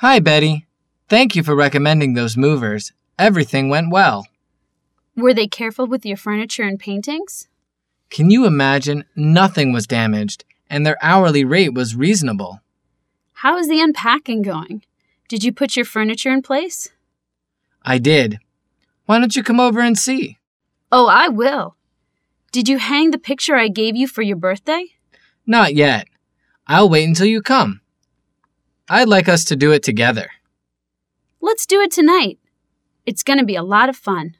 Hi, Betty. Thank you for recommending those movers. Everything went well. Were they careful with your furniture and paintings? Can you imagine? Nothing was damaged, and their hourly rate was reasonable. How is the unpacking going? Did you put your furniture in place? I did. Why don't you come over and see? Oh, I will. Did you hang the picture I gave you for your birthday? Not yet. I'll wait until you come. I'd like us to do it together. Let's do it tonight. It's going to be a lot of fun.